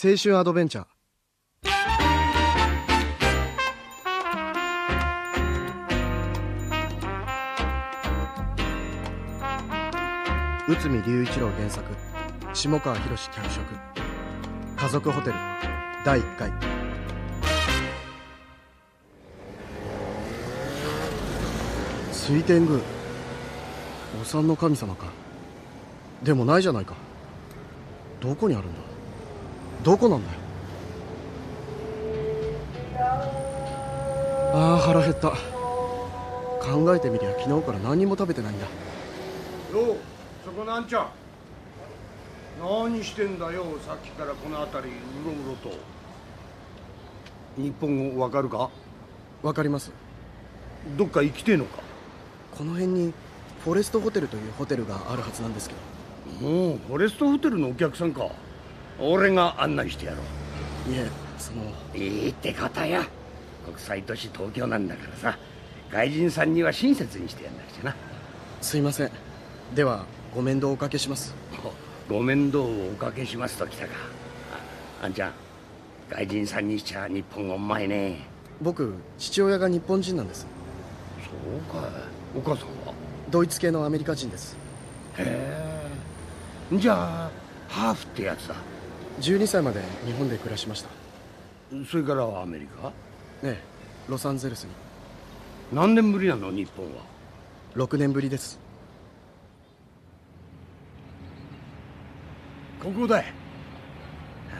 青春アドベンチャー。内海龍一郎原作。下川宏脚色。家族ホテル。第1回。水天宮。お産の神様か。でもないじゃないか。どこにあるんだ？どこなんだよ？ああ腹減った。考えてみりゃ昨日から何にも食べてないんだ。ようそこなんちゃ何してんだよさっきからこの辺りうろうろと。日本語わかるか？わかります。どっか行きてえのか？この辺にフォレストホテルというホテルがあるはずなんですけど。もうフォレストホテルのお客さんか俺が案内してやろいえその。ういいってことよ。国際都市東京なんだからさ。外人さんには親切にしてやんなくちゃな。すいません。ではご面倒おかけします。ご面倒をおかけしますときたか。ああんちゃん。外人さんにしちゃ日本語うまいね。僕父親が日本人なんです。そうか。いお母さんは？ドイツ系のアメリカ人です。へえ。じゃあハーフってやつだ12歳まで日本で暮らしました。それからはアメリカ？ええ。ロサンゼルスに。何年ぶりなの？日本は。6年ぶりです。ここだ。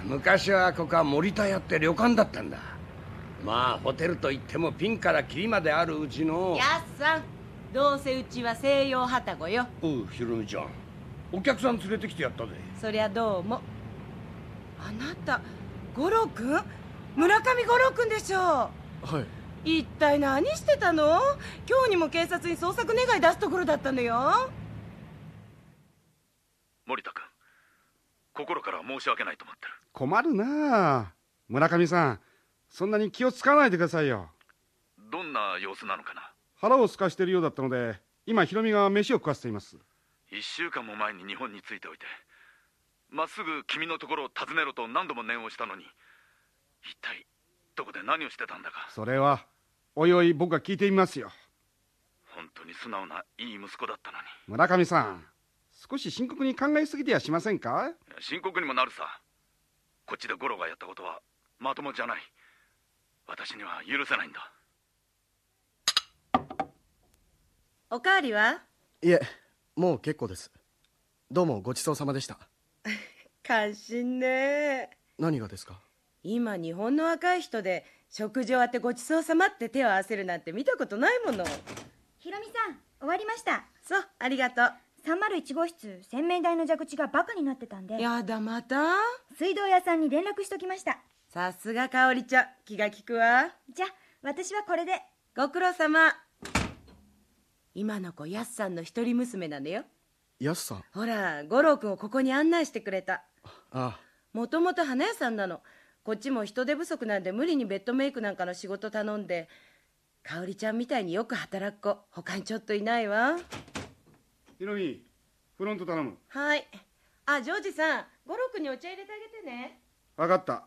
昔はここは森田屋って旅館だったんだ。まあホテルといってもピンからキリまであるうちの。やっさんどうせうちは西洋旅籠よ。おうひろみちゃん。お客さん連れてきてやったぜそりゃどうもあなた五郎君村上五郎君でしょはい。一体何してたの？今日にも警察に捜索願い出すところだったのよ。森田君心から申し訳ないと思ってる。困るなあ。村上さんそんなに気を使わないでくださいよ。どんな様子なのかな？腹を空かしているようだったので今ヒロミが飯を食わせています。一週間も前に日本に着いておいてまっすぐ君のところを訪ねろと何度も念をしたのに。一体どこで何をしてたんだか。それはおいおい僕が聞いてみますよ。本当に素直ないい息子だったのに。村上さん少し深刻に考えすぎてやしませんか？深刻にもなるさ。こっちで五郎がやったことはまともじゃない。私には許せないんだ。おかわりは？いえもう結構です。どうもごちそうさまでした 感心ね。何がですか？今日本の若い人で食事終わってごちそうさまって手を合わせるなんて見たことないもの。ひろみさん終わりました。そうありがと301号室洗面台の蛇口がバカになってたんで。うやだまた？水道屋さんに連絡しときました。さすが香織ちゃん気が利くわ。じゃあ私はこれで。ご苦労様。今の子やすさんの一人娘なのよやすさん。ほら五郎君をここに案内してくれた。あもともと花屋さんなの。こっちも人手不足なんで無理にベッドメイクなんかの仕事頼んで香織ちゃんみたいによく働く子他にちょっといないわ。ヒロミフロント頼む。はい。あジョージさん五郎君にお茶入れてあげてね。分かった。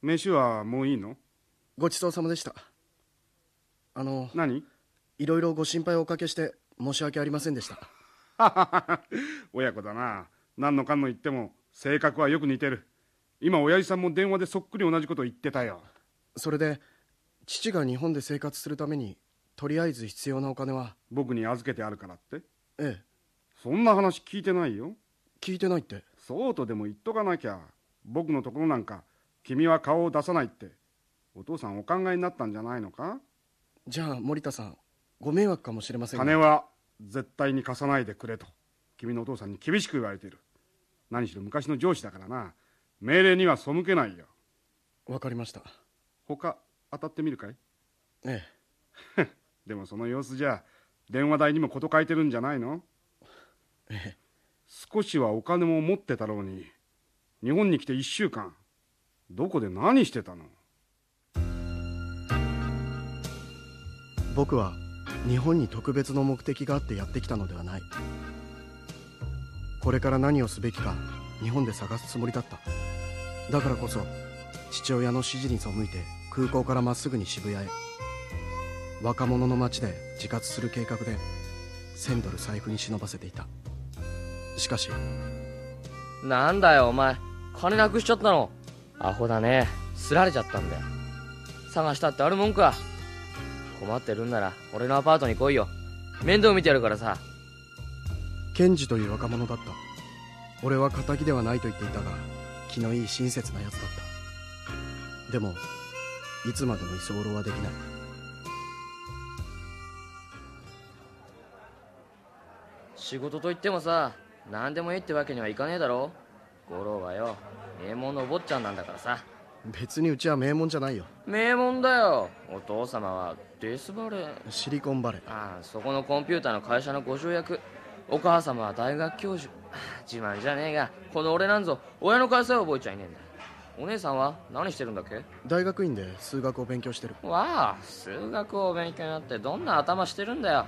飯はもういいの？ごちそうさまでした。あの何？いろいろご心配をおかけして申し訳ありませんでした。親子だな。何のかんの言っても性格はよく似てる。今親父さんも電話でそっくり同じこと言ってたよ。それで父が日本で生活するためにとりあえず必要なお金は僕に預けてあるからって？ええ。そんな話聞いてないよ。聞いてないって。そうとでも言っとかなきゃ。僕のところなんか君は顔を出さないって。お父さんお考えになったんじゃないのか？じゃあ森田さんご迷惑かもしれませんが。金は絶対に貸さないでくれと君のお父さんに厳しく言われている。何しろ昔の上司だからな。命令には背けないよ。わかりました。他当たってみるかい？え でもその様子じゃ電話代にも事書いてるんじゃないの？ええ。え少しはお金も持ってたろうに日本に来て1週間どこで何してたの？僕は日本に特別の目的があってやってきたのではない。これから何をすべきか日本で探すつもりだった。だからこそ父親の指示に背いて空港からまっすぐに渋谷へ。若者の街で自活する計画で1000ドル財布に忍ばせていた。しかしなんだよお前。金なくしちゃったの。アホだね。すられちゃったんだよ。探したってあるもんか。困ってるんなら俺のアパートに来いよ。面倒見てやるからさ。ケンジという若者だった。俺は仇ではないと言っていたが気のいい親切な奴だった。でもいつまでも居候はできない。仕事といってもさ何でもいいってわけにはいかねえだろ。五郎はよ名門のお坊ちゃんなんだからさ。別にうちは名門じゃないよ。名門だよ。お父様はデスバレー。シリコンバレー。ああそこのコンピューターの会社のご条役お母様は大学教授。自慢じゃねえがこの俺なんぞ親の会社は覚えちゃいねえんだ。お姉さんは何してるんだっけ？大学院で数学を勉強してる。わあ数学を勉強になってどんな頭してるんだよ。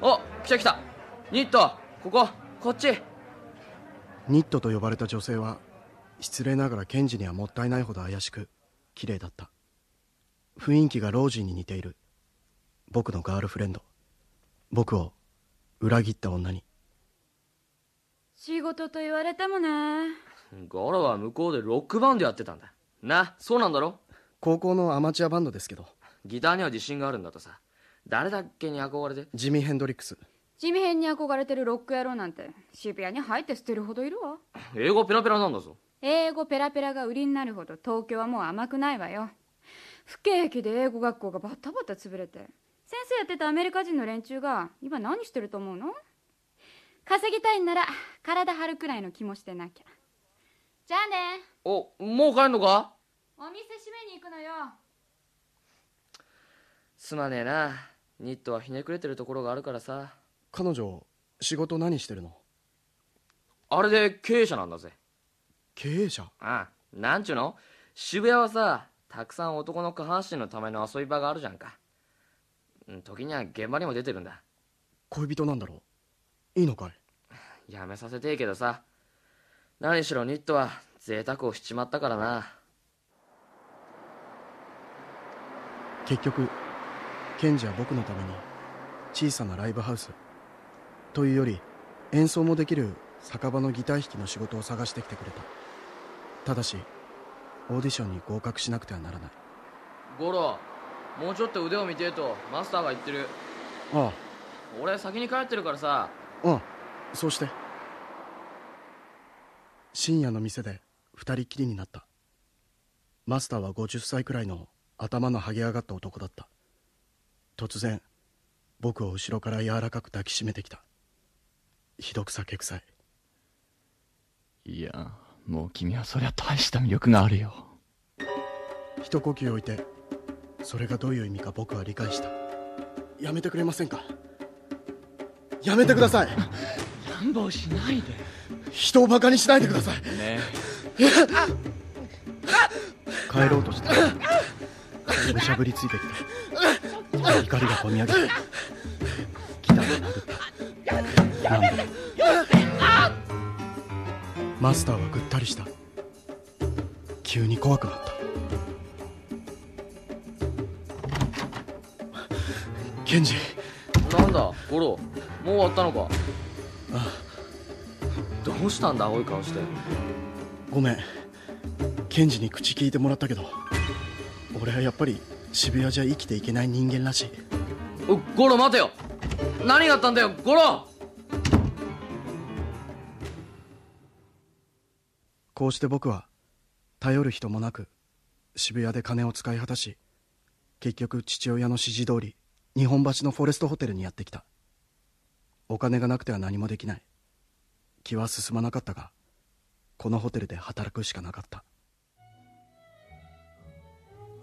お来た来た。ニットこここっち。ニットと呼ばれた女性は失礼ながらケンジにはもったいないほど怪しく綺麗だった。雰囲気がロージーに似ている僕のガールフレンド。僕を裏切った女に。仕事と言われてもね。ゴロは向こうでロックバンドやってたんだ。なそうなんだろ？高校のアマチュアバンドですけど。ギターには自信があるんだとさ。誰だっけに憧れて？ジミー・ヘンドリックス。地味編に憧れてるロック野郎なんて渋谷に入って捨てるほどいるわ。英語ペラペラなんだぞ。英語ペラペラが売りになるほど東京はもう甘くないわよ。不景気で英語学校がバタバタ潰れて先生やってたアメリカ人の連中が今何してると思うの？稼ぎたいんなら体張るくらいの気もしてなきゃ。じゃあね。おもう帰んのか？お店閉めに行くのよ。すまねえな。ニットはひねくれてるところがあるからさ。彼女仕事何してるの？あれで経営者なんだぜ。経営者？ああなんちゅうの？渋谷はさたくさん男の下半身のための遊び場があるじゃんか。うん時には現場にも出てるんだ。恋人なんだろう？いいのかい？やめさせてえけどさ。何しろニットは贅沢をしちまったからな。結局ケンジは僕のために小さなライブハウス。というより演奏もできる酒場のギター弾きの仕事を探してきてくれた。ただしオーディションに合格しなくてはならない。ゴロもうちょっと腕を見てえとマスターが言ってる。あ俺先に帰ってるからさ。あうんそうして。深夜の店で二人きりになった。マスターは50歳くらいの頭の剥げ上がった男だった。突然僕を後ろから柔らかく抱きしめてきた。ひどく酒臭い。いやもう君はそりゃ大した魅力があるよ。一呼吸置いてそれがどういう意味か僕は理解した。やめてくれませんか？やめてください！乱暴しないで。人をバカにしないでください！ね。帰ろうとして。むしゃぶりついてきて怒りがこみ上げてギターで殴ったなんでマスターはぐったりした。急に怖くなったケンジ。なんだゴロ。もう終わったのか。どうしたんだ青い顔して。ごめん。ケンジに口聞いてもらったけど。俺はやっぱり渋谷じゃ生きていけない人間らしい。おゴロ待てよ。何があったんだよゴロ。こうして僕は頼る人もなく渋谷で金を使い果たし結局父親の指示通り日本橋のフォレストホテルにやってきた。お金がなくては何もできない。気は進まなかったがこのホテルで働くしかなかった。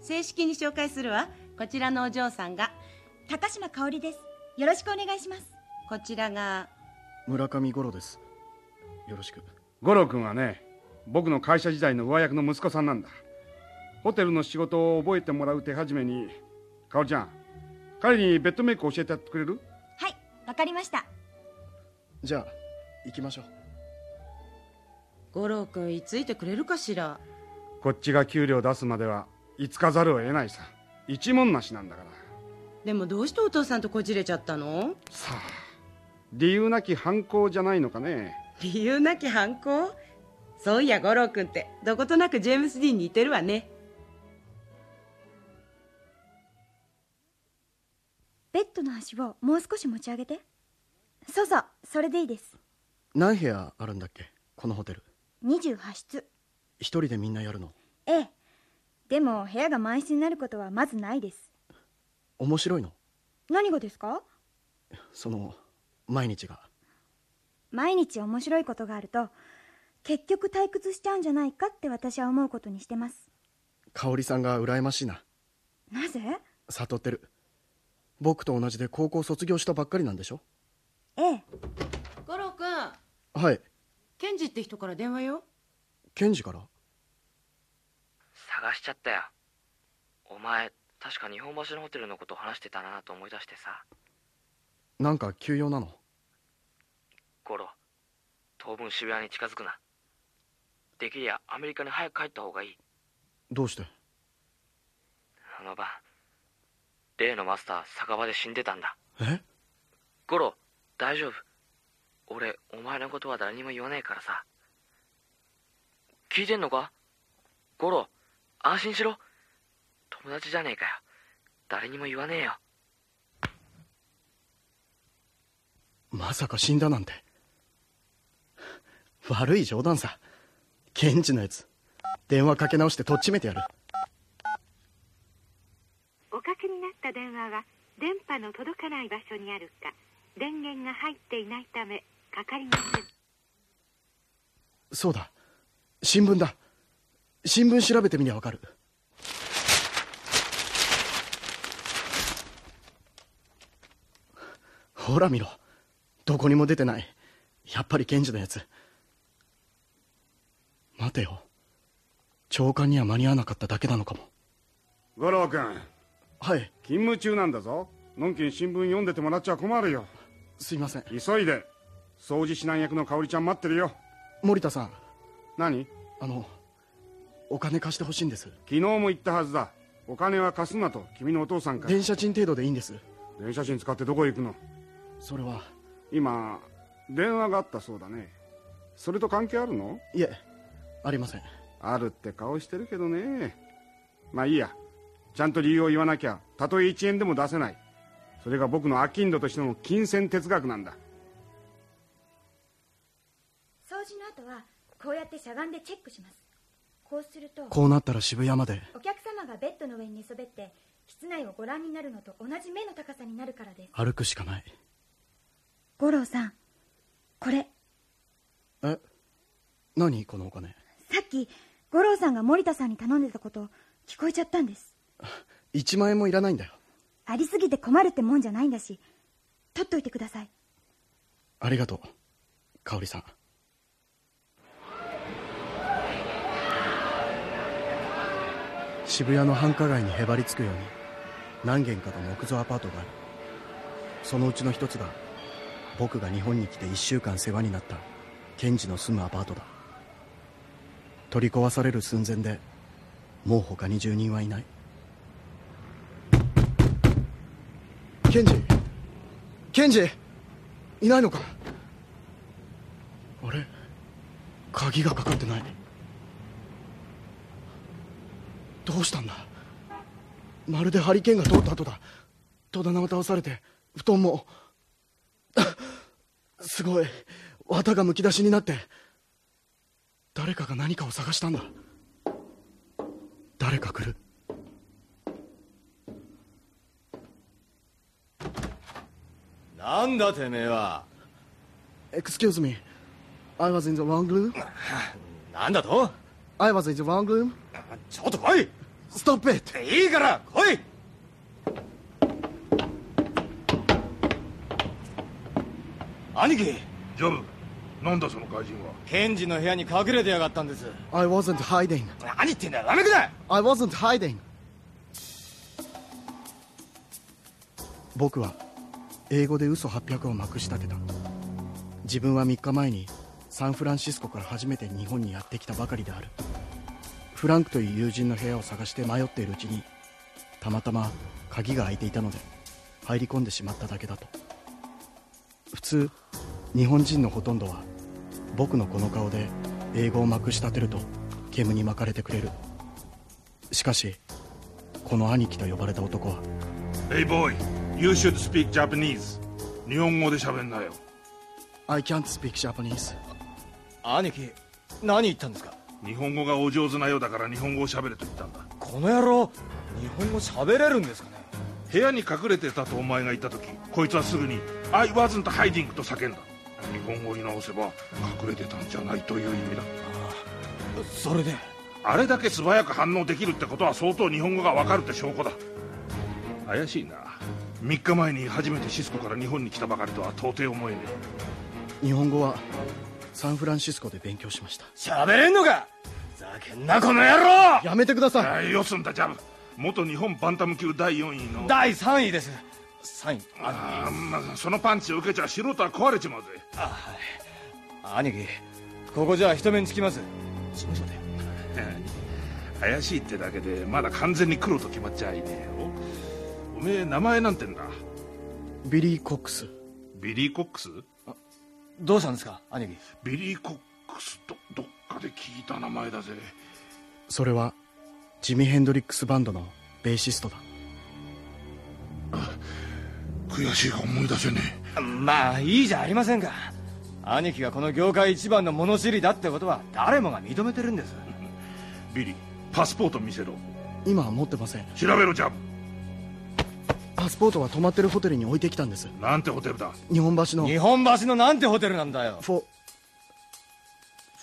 正式に紹介するわ。こちらのお嬢さんが高島香織です。よろしくお願いします。こちらが村上五郎です。よろしく。五郎君はね僕の会社時代の上役の息子さんなんだ。ホテルの仕事を覚えてもらう手始めにかおりちゃん彼にベッドメイク教えてやってくれる？はいわかりました。じゃあ行きましょう。五郎君いついてくれるかしら？こっちが給料出すまではいつかざるを得ないさ。一文なしなんだから。でもどうしてお父さんとこじれちゃったの？さあ理由なき犯行じゃないのかね。理由なき犯行？そういや五郎君ってどことなくジェームス・ディーンに似てるわねベッドの端をもう少し持ち上げて。そうそうそれでいいです。何部屋あるんだっけ？このホテル。28室。一人でみんなやるの？ええ。でも部屋が満室になることはまずないです。面白いの？何がですか？その毎日が。毎日面白いことがあると結局退屈しちゃうんじゃないかって私は思うことにしてます。香織さんが羨ましいな。なぜ？悟ってる僕と同じで高校卒業したばっかりなんでしょ？ええ。五郎君はい。ケンジって人から電話よ。ケンジから？探しちゃったよ。お前確か日本橋のホテルのこと話してたなと思い出してさ。なんか急用なの？ゴロ当分渋谷に近づくな。できりゃアメリカに早く帰った方がいい。どうして？あの晩例のマスター酒場で死んでたんだ。え？ゴロ大丈夫。俺お前のことは誰にも言わねえからさ。聞いてんのか？ゴロ安心しろ。友達じゃねえかよ。誰にも言わねえよ。まさか死んだなんて。悪い冗談さ。ケンジのやつ。電話かけ直してとっちめてやる。おかけになった電話は電波の届かない場所にあるか電源が入っていないためかかりません。そうだ。新聞だ。新聞調べてみりゃわかる。ほら見ろ。どこにも出てない。やっぱりケンジのやつ。待てよ。長官には間に合わなかっただけなのかも。五郎君はい。勤務中なんだぞ。のんきに新聞読んでてもらっちゃ困るよ。すいません。急いで。掃除指南役の香織ちゃん待ってるよ。森田さん。何？あのお金貸してほしいんです。昨日も言ったはずだ。お金は貸すなと。君のお父さんから。電車賃程度でいいんです。電車賃使ってどこへ行くの？それは。今電話があったそうだね。それと関係あるの？いえありません。あるって顔してるけどね。まあいいやちゃんと理由を言わなきゃたとえ1円でも出せない。それが僕の商人としての金銭哲学なんだ。掃除の後はこうやってしゃがんでチェックします。こうするとこうなったら渋谷まで。お客様がベッドの上に寝そべって室内をご覧になるのと同じ目の高さになるからです。歩くしかない。五郎さんこれ。え？何このお金？さっき五郎さんが森田さんに頼んでたこと聞こえちゃったんです 1万円もいらないんだよ。ありすぎて困るってもんじゃないんだし。取っといてください。ありがとう香織さん。渋谷の繁華街にへばりつくように何軒かと木造アパートがある。そのうちの一つが僕が日本に来て1週間世話になったケンジの住むアパートだ。取り壊される寸前でもう他に住人はいないケンジ。ケンジいないのか？あれ？鍵がかかってない。どうしたんだ？まるでハリケーンが通った後だ。戸棚を倒されて布団も。すごい。綿がむき出しになって。誰かが何かを探したんだ。誰か来る？なんだてめえは Excuse me I was in the wrong room なんだと I was in the wrong room ちょっと来い Stop it いいから来い兄貴ジョブなんだその怪人はケンジの部屋に隠れてやがったんです I wasn't hiding 何言ってんだよダメくだ I wasn't hiding 僕は英語で嘘800をまくし立てた。自分は3日前にサンフランシスコから初めて日本にやってきたばかりである。フランクという友人の部屋を探して迷っているうちにたまたま鍵が開いていたので入り込んでしまっただけだと。普通日本人のほとんどは僕のこの顔で英語をまくし立てると煙に巻かれてくれる。しかしこの兄貴と呼ばれた男は Hey boy, you should speak Japanese. 日本語で喋んなよ。I can't speak Japanese. 兄貴何言ったんですか？日本語がお上手なようだから日本語を喋れと言ったんだ。この野郎日本語喋れるんですかね？部屋に隠れてたとお前が言った時こいつはすぐに「I wasn't hiding」と叫んだ。日本語に直せば隠れてたんじゃないという意味だ。それで？あれだけ素早く反応できるってことは相当日本語がわかるって証拠だ。怪しいな3日前に初めてシスコから日本に来たばかりとは到底思えね日本語はサンフランシスコで勉強しました。喋れんのか？ざけんなこの野郎！やめてください。えよすんだジャブ。元日本バンタム級第4位の。第3位です。3位。ああ、まあ、そのパンチを受けちゃ素人は壊れちまうぜ。あはい兄貴ここじゃ人目につきます。事務所で怪しいってだけでまだ完全に黒と決まっちゃいねえよおめえ名前なんてんだ？ビリー・コックス。ビリー・コックス？どうしたんですか？兄貴。ビリー・コックス？どどっかで聞いた名前だぜ。それはジミ・ヘンドリックスバンドのベーシストだ。悔しいが思い出せねまあいいじゃありませんか。兄貴がこの業界一番の物知りだってことは誰もが認めてるんです。ビリーパスポート見せろ。今は持ってません。調べろジャブパスポートは泊まってるホテルに置いてきたんです。なんてホテルだ？日本橋の。日本橋のなんてホテルなんだよ？フォ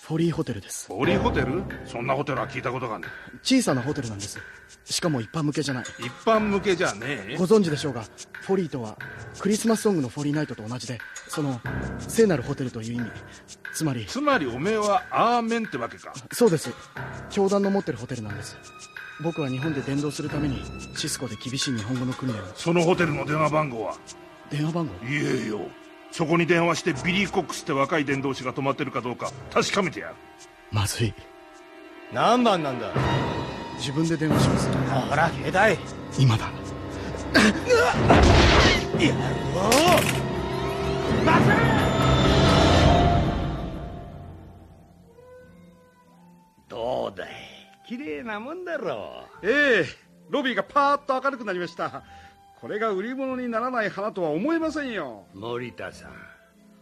フォリーホテルです。フォリーホテル？そんなホテルは聞いたことがね。小さなホテルなんです。しかも一般向けじゃない。一般向けじゃねえ？ご存知でしょうがフォリーとはクリスマスソングのフォリーナイトと同じでその聖なるホテルという意味。つまりつまりおめえはアーメンってわけか。そうです。教団の持ってるホテルなんです僕は日本で伝道するためにシスコで厳しい日本語の訓練を。そのホテルの電話番号は？電話番号？言えよ。そこに電話してビリー・コックスって若い伝道師が泊まってるかどうか確かめてやる。まずい。何番なんだ？自分で電話します。ほら携帯。今だ。やろう！待どうだい？綺麗なもんだろう。ええロビーがパーッと明るくなりました。これが売り物にならない花とは思えませんよ。森田さん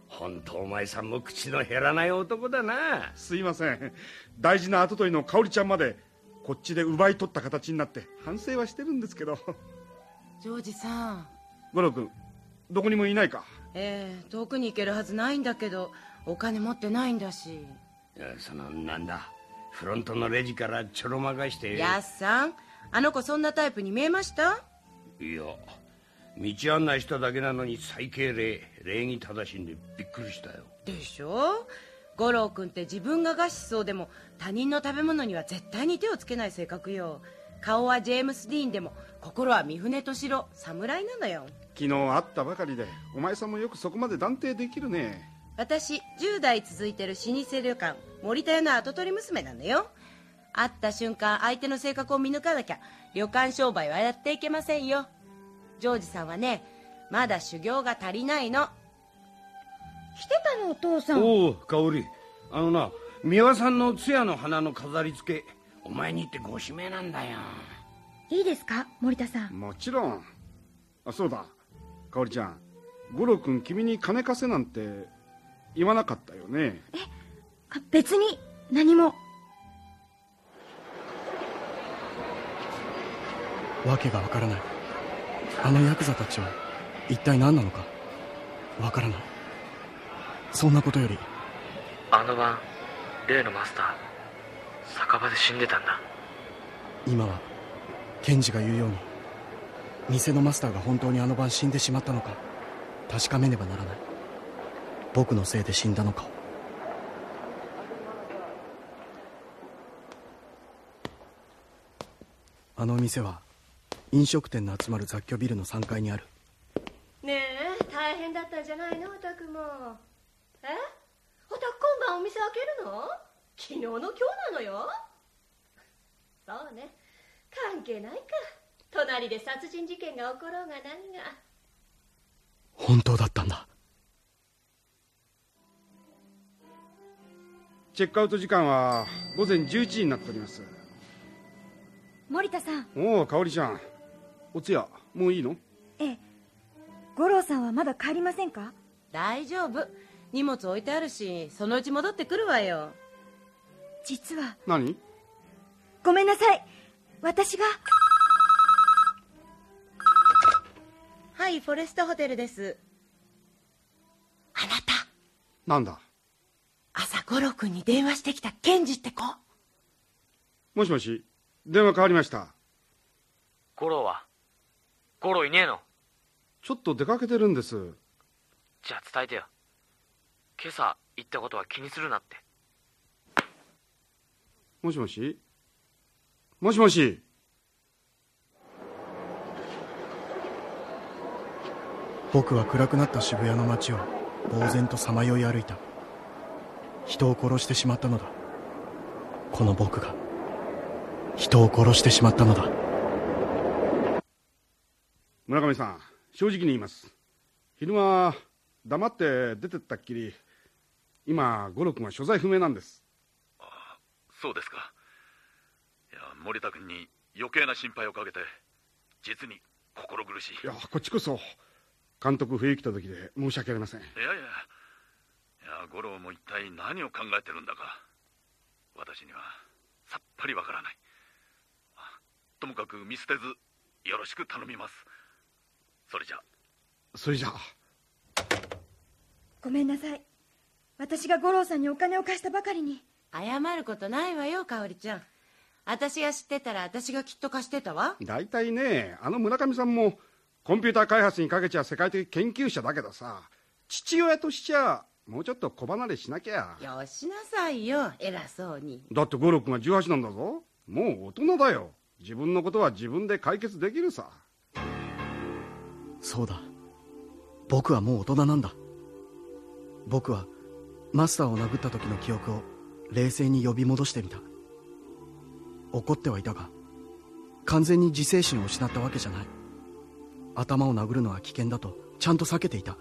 本当お前さんも口の減らない男だな。すいません。大事な跡取りの香織ちゃんまでこっちで奪い取った形になって反省はしてるんですけど。ジョージさん。五郎君どこにもいないか？ええ遠くに行けるはずないんだけどお金持ってないんだし。そのなんだ？フロントのレジからちょろまかして。やっさんあの子そんなタイプに見えました？いや道案内しただけなのに最敬礼礼儀正しいんでびっくりしたよ。でしょ？五郎君って自分が餓死そうでも他人の食べ物には絶対に手をつけない性格よ。顔はジェームス・ディーンでも心は三船敏郎侍なのよ。昨日会ったばかりでお前さんもよくそこまで断定できるね私10代続いてる老舗旅館森田屋の跡取り娘なのよ。会った瞬間相手の性格を見抜かなきゃ旅館商売はやっていけませんよ。ジョージさんはねまだ修行が足りないの。来てたのお父さん。おお香織。あのな三輪さんの通夜の花の飾り付けお前にってご指名なんだよ。いいですか森田さん。もちろん。あそうだ。香織ちゃん。五郎君君に金貸せなんて言わなかったよね。え別に何も。わけがわからない。あのヤクザたちは一体何なのか。わからない。そんなことより。あの晩例のマスター酒場で死んでたんだ。今は検事が言うように店のマスターが本当にあの晩死んでしまったのか確かめねばならない僕のせいで死んだのか。をあの店は飲食店の集まる雑居ビルの3階にある。ねえ大変だったんじゃないのおたくも。え？おたく今晩お店店開けるの？昨日の今日なのよ。そうね。関係ないか。隣で殺人事件が起ころうが何が。本当だったんだチェックアウト時間は午前11時になっております。森田さん。おお香織ちゃん。お通夜もういいの？ええ。五郎さんはまだ帰りませんか？大丈夫。荷物置いてあるしそのうち戻ってくるわよ。実は。何？ごめんなさい。私が。はいフォレストホテルです。なんだ？朝五郎君に電話してきたケンジって子。もしもし電話変わりました。五郎は？五郎いねえの？ちょっと出かけてるんです。じゃあ伝えてよ。今朝言ったことは気にするなって。もしもし？もしもし。僕は暗くなった渋谷の街を呆然とさまよい歩いた人を殺してしまったのだ。この僕が人を殺してしまったのだ。村上さん正直に言います。昼間黙って出てったっきり今五郎君は所在不明なんです。そうですか。いや森田君に余計な心配をかけて実に心苦しい。いやこっちこそ監督不意来た時で申し訳ありません。いやいやいや五郎も一体何を考えてるんだか。私にはさっぱりわからない。あともかく見捨てずよろしく頼みます。それじゃ。それじゃ。ごめんなさい。私が五郎さんにお金を貸したばかりに。謝ることないわよ香織ちゃん。私が知ってたら私がきっと貸してたわ。大体ねあの村上さんもコンピューター開発にかけちゃ世界的研究者だけどさ父親としちゃもうちょっと小離れしなきゃ。よしなさいよ偉そうに。だって五郎君が18なんだぞ。もう大人だよ。自分のことは自分で解決できるさ。そうだ。僕はもう大人なんだ。僕はマスターを殴った時の記憶を冷静に呼び戻してみた。怒ってはいたが完全に自制心を失ったわけじゃない。頭を殴るのは危険だとちゃんと避けていた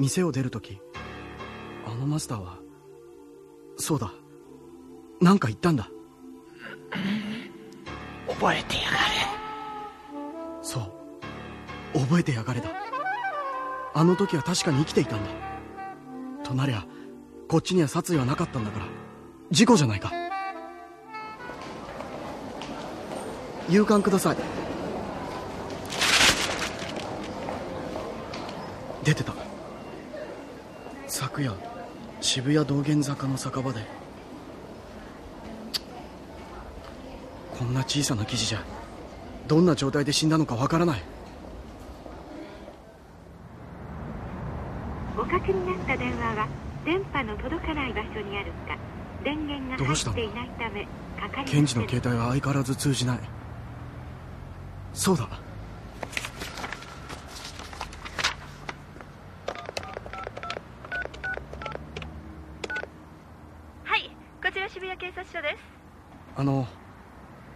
店を出る時あのマスターはそうだ何か言ったんだ。覚えてやがれそう覚えてやがれだ。あの時は確かに生きていたんだ。となりゃこっちには殺意はなかったんだから事故じゃないか。勇敢ください。出てた昨夜渋谷道玄坂の酒場で。こんな小さな記事じゃどんな状態で死んだのかわからない。おかけになった電話は電波の届かない場所にあるか電源が入っていないためかかり検事の携帯は相変わらず通じない。そうだはいこちら渋谷警察署ですあの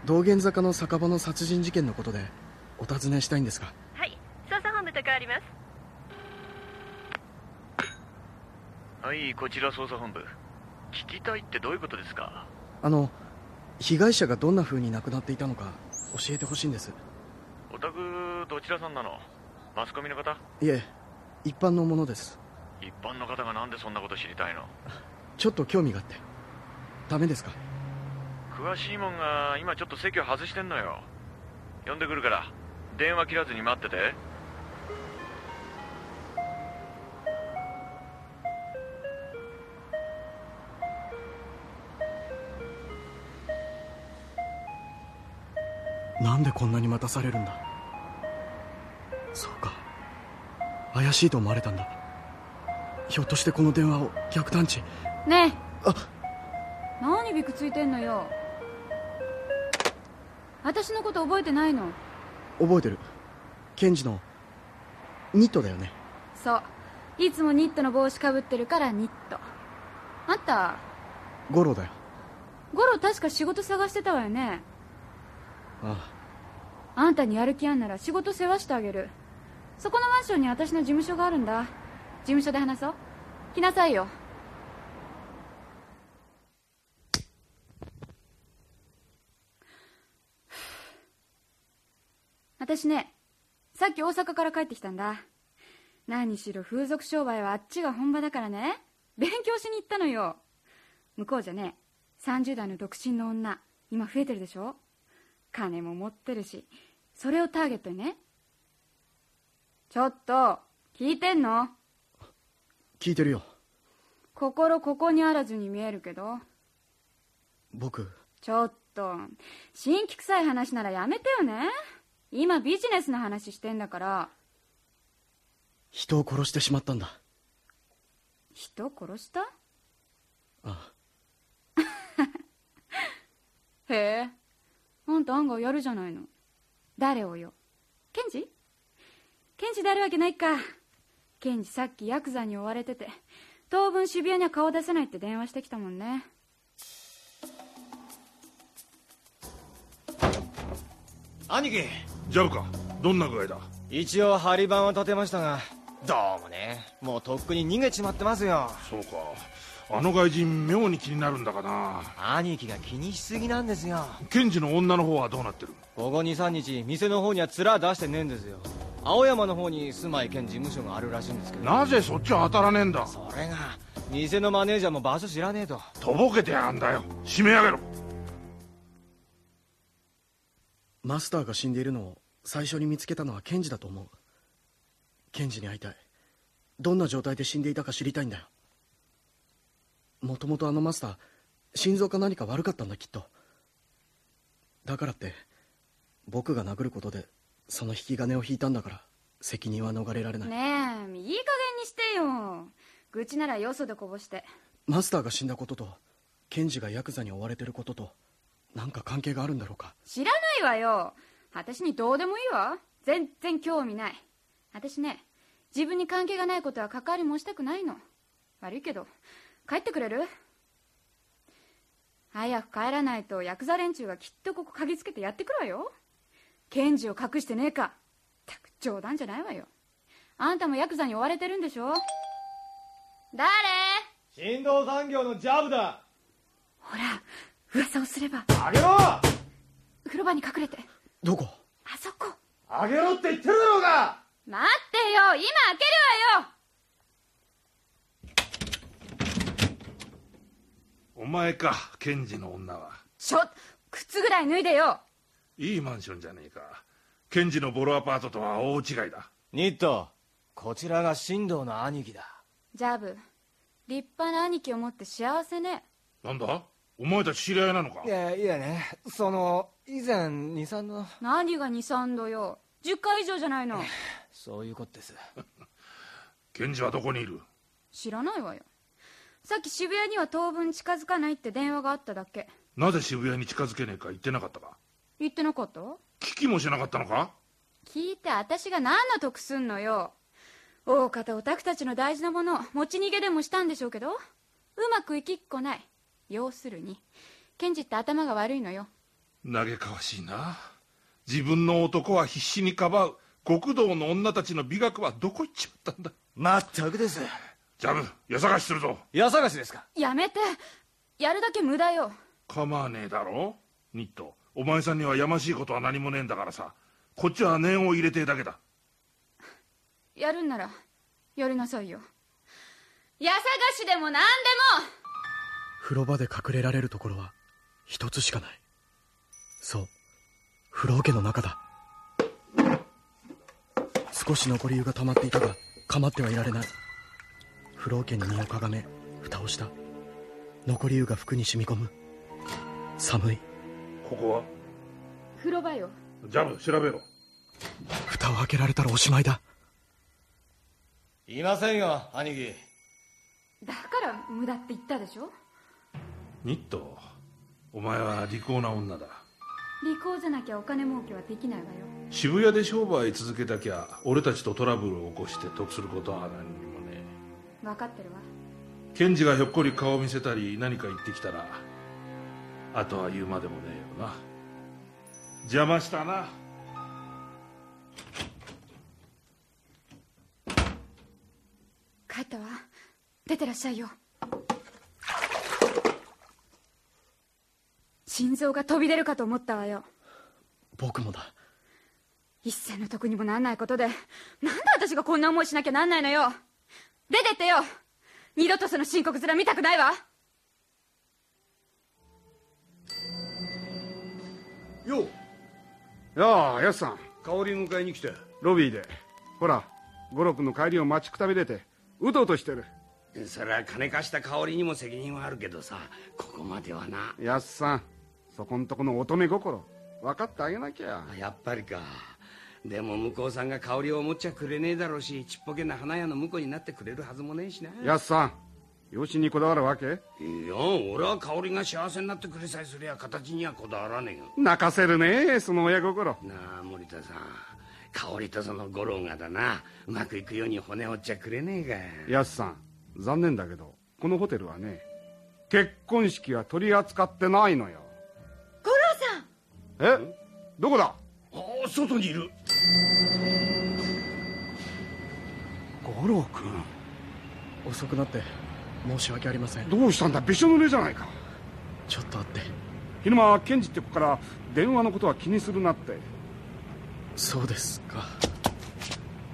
道玄坂の酒場の殺人事件のことでお尋ねしたいんですが。はい捜査本部と変わります。はいこちら捜査本部。聞きたいってどういうことですか？あの被害者がどんな風に亡くなっていたのか教えてほしいんです。お宅どちらさんなの？マスコミの方？いえ一般のものです。一般の方がなんでそんなこと知りたいの？ちょっと興味があって。ダメですか？詳しいもんが今ちょっと席を外してんのよ。呼んでくるから電話切らずに待ってて。なんでこんなに待たされるんだ？そうか。怪しいと思われたんだ。ひょっとしてこの電話を逆探知？ねえ。あ。何びくついてんのよ私のこと覚えてないの？覚えてる。検事のニットだよね。そう。いつもニットの帽子かぶってるからニット。あんた？五郎だよ。五郎確か仕事探してたわよね？あ。あんたにやる気あんなら仕事世話してあげる。そこのマンションに私の事務所があるんだ。事務所で話そう。来なさいよ私ねさっき大阪から帰ってきたんだ。何しろ風俗商売はあっちが本場だからね。勉強しに行ったのよ。向こうじゃね30代の独身の女今増えてるでしょ。金も持ってるしそれをターゲットにね。ちょっと聞いてんの？聞いてるよ。心ここにあらずに見えるけど。僕？ちょっと新規臭い話ならやめてよね今ビジネスの話してんだから。人を殺してしまったんだ。人殺した？あ へえ。あんた案外やるじゃないの。誰をよ？ケンジ？ケンジであるわけないか。ケンジさっきヤクザに追われてて当分渋谷には顔出せないって電話してきたもんね。兄貴ジャブか。どんな具合だ？一応張り番は立てましたが。どうもね。もうとっくに逃げちまってますよ。そうか。あの外人妙に気になるんだかな。兄貴が気にしすぎなんですよ。検事の女の方はどうなってる？ここ23日店の方には面出してねえんですよ。青山の方に住まい兼事務所があるらしいんですけど。なぜそっちは当たらねえんだ？それが店のマネージャーも場所知らねえと。とぼけてやんだよ。締め上げろマスターが死んでいるのを最初に見つけたのは検事だと思う。検事に会いたい。どんな状態で死んでいたか知りたいんだよ。もともとあのマスター心臓か何か悪かったんだきっと。だからって僕が殴ることでその引き金を引いたんだから責任は逃れられない、ねえいい加減にしてよ。愚痴ならよそでこぼして。マスターが死んだことと検事がヤクザに追われてることと何か関係があるんだろうか？知らないわよ。私にどうでもいいわ。全然興味ない。私ね自分に関係がないことは関わりもしたくないの。悪いけど帰ってくれる？早く帰らないとヤクザ連中がきっとここ嗅ぎつけてやってくるわよ。検事を隠してねえか。ったく冗談じゃないわよ。あんたもヤクザに追われてるんでしょ？誰？振動産業のジャブだ。ほら噂をすれば。あげろ！風呂場に隠れて。どこ？あそこ。あげろって言ってるだろうが！待ってよ！今開けるわよ！お前か検事の女は。ちょ靴ぐらい脱いでよ。いいマンションじゃねえか。検事のボロアパートとは大違いだ。ニットこちらが新藤の兄貴だ。ジャブ。立派な兄貴を持って幸せね。なんだ？お前たち知り合いなのか？いやいやね。その以前23度。何が23度よ？10回以上じゃないの。そういうことです。検事はどこにいる？知らないわよ。さっき渋谷には当分近づかないって電話があっただけ。なぜ渋谷に近づけねえか言ってなかったか？言ってなかった？聞きもしなかったのか？聞いて私が何の得すんのよ。大方オタクたちの大事なものを持ち逃げでもしたんでしょうけどうまくいきっこない要するに検事って頭が悪いのよ。嘆かわしいな。自分の男は必死にかばう。極道の女たちの美学はどこ行っちまったんだ。まったくです。ジャブ矢探しするぞ。矢探しですか？やめて。やるだけ無駄よ。構わねえだろ。ニット。お前さんにはやましいことは何もねえんだからさ。こっちは念を入れてえだけだ。やるんならやりなさいよ。矢探しでも何でも風呂場で隠れられるところは一つしかない。そう。風呂桶の中だ。少し残り湯が溜まっていたが構ってはいられない。風呂桶に身をかがめ蓋をした。残り湯が服に染み込む。寒い。ここは？風呂場よ。ジャブ調べろ。蓋を開けられたらおしまいだ。いませんよ兄貴。だから無駄って言ったでしょ？ニット？お前は利口な女だ。利口じゃなきゃお金儲けはできないわよ。渋谷で商売続けたきゃ俺たちとトラブルを起こして得することは何にもね分かってるわ。検事がひょっこり顔を見せたり何か言ってきたらあとは言うまでもねえよな。邪魔したな。帰ったわ。出てらっしゃいよ心臓が飛び出るかと思ったわよ。僕もだ。一銭の得にもなんないことでなんで私がこんな思いしなきゃなんないのよ。出てってよ。二度とその深刻面見たくないわ。よやあやすさん。香り迎えに来て。ロビーで。ほら五郎君の帰りを待ちくたびれてうとうとしてる。そりゃ金貸した香りにも責任はあるけどさここまではな。やすさんそこんとこの乙女心分かってあげなきゃ。やっぱりか。でも向こうさんが香りを持っちゃくれねえだろうしちっぽけな花屋の婿になってくれるはずもねえしな。やすさん養子にこだわるわけ？いや俺は香りが幸せになってくれさえすりゃ形にはこだわらねえよ。泣かせるねその親心。なあ森田さん。香りとその五郎がだな。うまくいくように骨折っちゃくれねえか。やすさん残念だけどこのホテルはね結婚式は取り扱ってないのよえ？どこだ？あ外にいる。五郎君。遅くなって申し訳ありません。どうしたんだ？びしょ濡れじゃないか。ちょっと会って。昼間検事って子から電話のことは気にするなって。そうですか。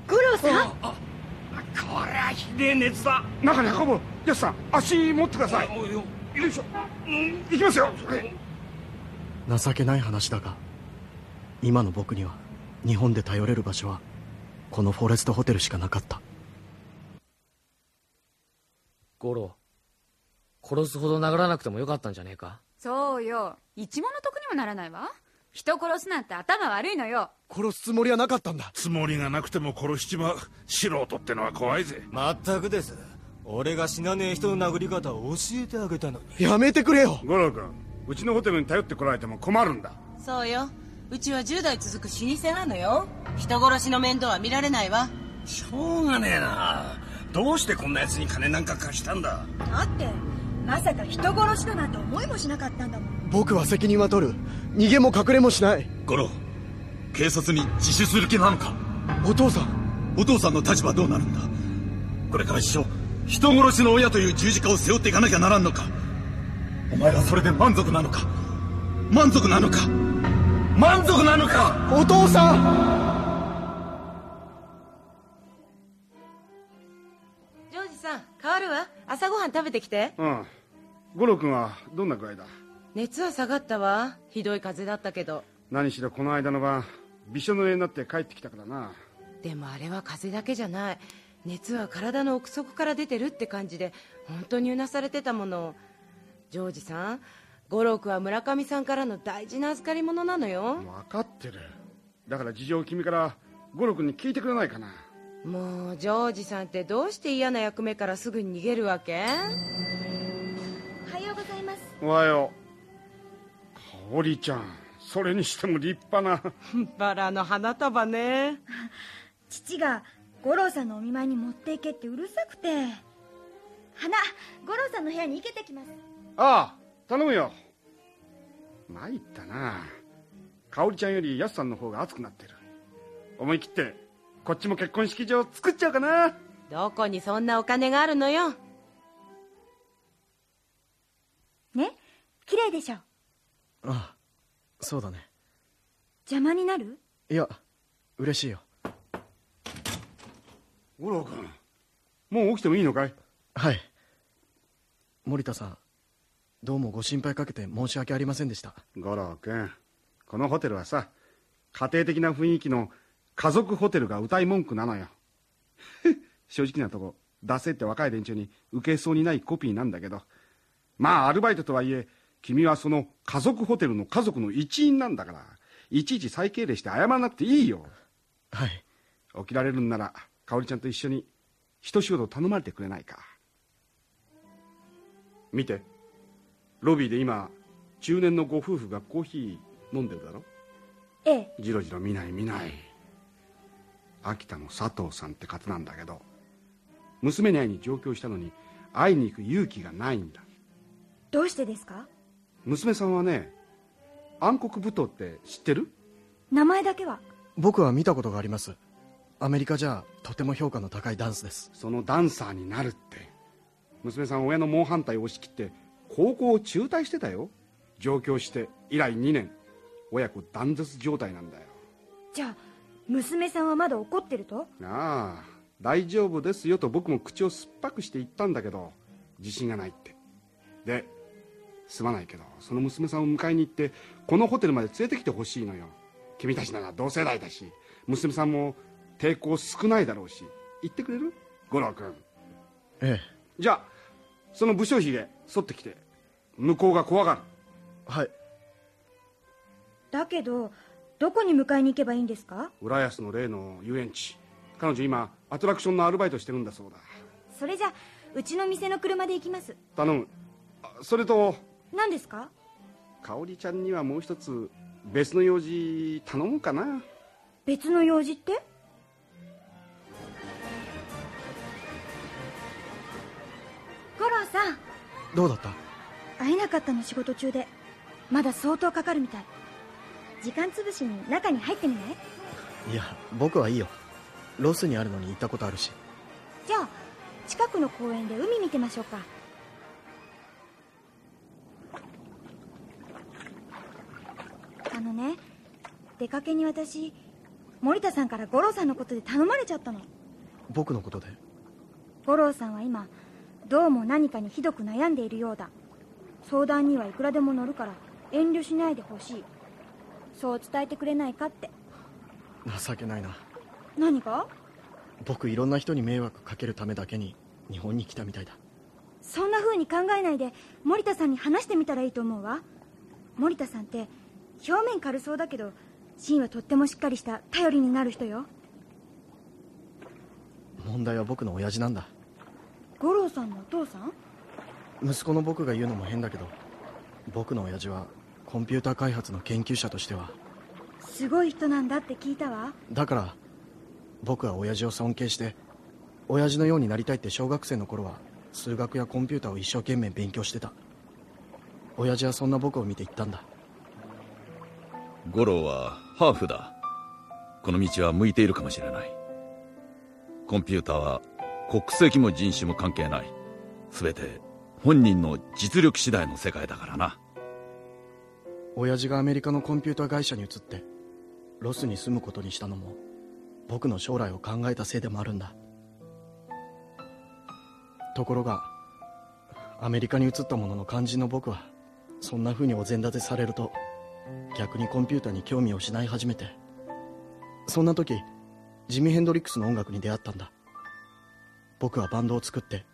五郎さん。こりゃひでえ熱だ。中に運ぼうやすさん足持ってください。よよいしょ。行きますよ情けない話だが今の僕には日本で頼れる場所はこのフォレストホテルしかなかった。五郎殺すほど殴らなくてもよかったんじゃねえか？そうよ。一文の得にもならないわ。人殺すなんて頭悪いのよ。殺すつもりはなかったんだ。つもりがなくても殺しちまう。素人ってのは怖いぜ。まったくです。俺が死なねえ人の殴り方を教えてあげたのに。やめてくれよ。五郎君うちのホテルに頼ってこられても困るんだ。そうよ。うちは10代続く老舗なのよ。人殺しの面倒は見られないわ。しょうがねえな。どうしてこんな奴に金なんか貸したんだ。だってまさか人殺しだなんて思いもしなかったんだもん。僕は責任は取る。逃げも隠れもしない。五郎警察に自首する気なのか？お父さん。お父さんの立場はどうなるんだ？これから一生人殺しの親という十字架を背負っていかなきゃならんのか？お前はそれで満足なのか？満足なのか？満足なのか？お父さん！ジョージさん変わるわ？朝ごはん食べてきて。うん。五郎君はどんな具合だ？熱は下がったわ。ひどい風邪だったけど。何しろこの間の晩びしょ濡れになって帰ってきたからな。でもあれは風邪だけじゃない。熱は体の奥底から出てるって感じで本当にうなされてたものジョージさん五郎君は村上さんからの大事な預かり物なのよ。分かってる。だから事情を君から五郎君に聞いてくれないかな。もうジョージさんってどうして嫌な役目からすぐに逃げるわけ？おはようございます。おはよう。香織ちゃんそれにしても立派な。バラの花束ね。父が五郎さんのお見舞いに持っていけってうるさくて。花五郎さんの部屋に生けてきますああ頼むよ。参ったな。香織ちゃんよりやすさんの方が熱くなってる。思い切ってこっちも結婚式場作っちゃうかな。どこにそんなお金があるのよ。ね？綺麗でしょ？ああそうだね。邪魔になる？いや嬉しいよ。五郎君もう起きてもいいのかい？はい。森田さんどうもご心配かけて申し訳ありませんでした。五郎君このホテルはさ家庭的な雰囲気の家族ホテルが歌い文句なのよ。正直なとこ出せって若い連中に受けそうにないコピーなんだけど。まあアルバイトとはいえ君はその家族ホテルの家族の一員なんだからいちいち再敬礼して謝らなくていいよ。はい。起きられるんなら香織ちゃんと一緒に一仕事頼まれてくれないか。見てロビーで今中年のご夫婦がコーヒー飲んでるだろ？ええ。じろじろ見ない見ない。秋田の佐藤さんって方なんだけど娘に会いに上京したのに会いに行く勇気がないんだ。どうしてですか？娘さんはね暗黒舞踏って知ってる？名前だけは？僕は見たことがあります。アメリカじゃとても評価の高いダンスです。そのダンサーになるって。娘さん親の猛反対を押し切って高校を中退してたよ。上京して以来2年。親子断絶状態なんだよ。じゃあ娘さんはまだ怒ってると？ああ大丈夫ですよと僕も口を酸っぱくして言ったんだけど自信がないって。ですまないけどその娘さんを迎えに行ってこのホテルまで連れてきてほしいのよ。君たちなら同世代だし娘さんも抵抗少ないだろうし言ってくれる？五郎君。ええ。じゃあその武将髭剃ってきて向こうが怖がる。はい。だけどどこに迎えに行けばいいんですか？浦安の例の遊園地。彼女今アトラクションのアルバイトしてるんだそうだ。それじゃうちの店の車で行きます。頼む。あそれと何ですか？香織ちゃんにはもう一つ別の用事頼むかな。別の用事って？どうだった？会えなかったの仕事中でまだ相当かかるみたい。時間つぶしに中に入ってみない？いや僕はいいよ。ロスにあるのに行ったことあるし。じゃあ近くの公園で海見てましょうか。あのね出かけに私森田さんから五郎さんのことで頼まれちゃったの。僕のことで？五郎さんは今どうも何かにひどく悩んでいるようだ。相談にはいくらでも乗るから遠慮しないでほしい。そう伝えてくれないかって。情けないな。何か？僕いろんな人に迷惑かけるためだけに日本に来たみたいだ。そんな風に考えないで森田さんに話してみたらいいと思うわ。森田さんって表面軽そうだけど芯はとってもしっかりした頼りになる人よ。問題は僕の親父なんだ五郎さんのお父さん？息子の僕が言うのも変だけど僕の親父はコンピューター開発の研究者としては。すごい人なんだって聞いたわ。だから僕は親父を尊敬して親父のようになりたいって小学生の頃は数学やコンピューターを一生懸命勉強してた。親父はそんな僕を見て言ったんだ。五郎はハーフだ。この道は向いているかもしれない。コンピューターは国籍も人種も関係ない。全て本人の実力次第の世界だからな。親父がアメリカのコンピューター会社に移ってロスに住むことにしたのも僕の将来を考えたせいでもあるんだ。ところがアメリカに移ったものの肝心の僕はそんな風にお膳立てされると逆にコンピューターに興味を失い始めてそんな時ジミ・ヘンドリックスの音楽に出会ったんだ。僕はバンドを作って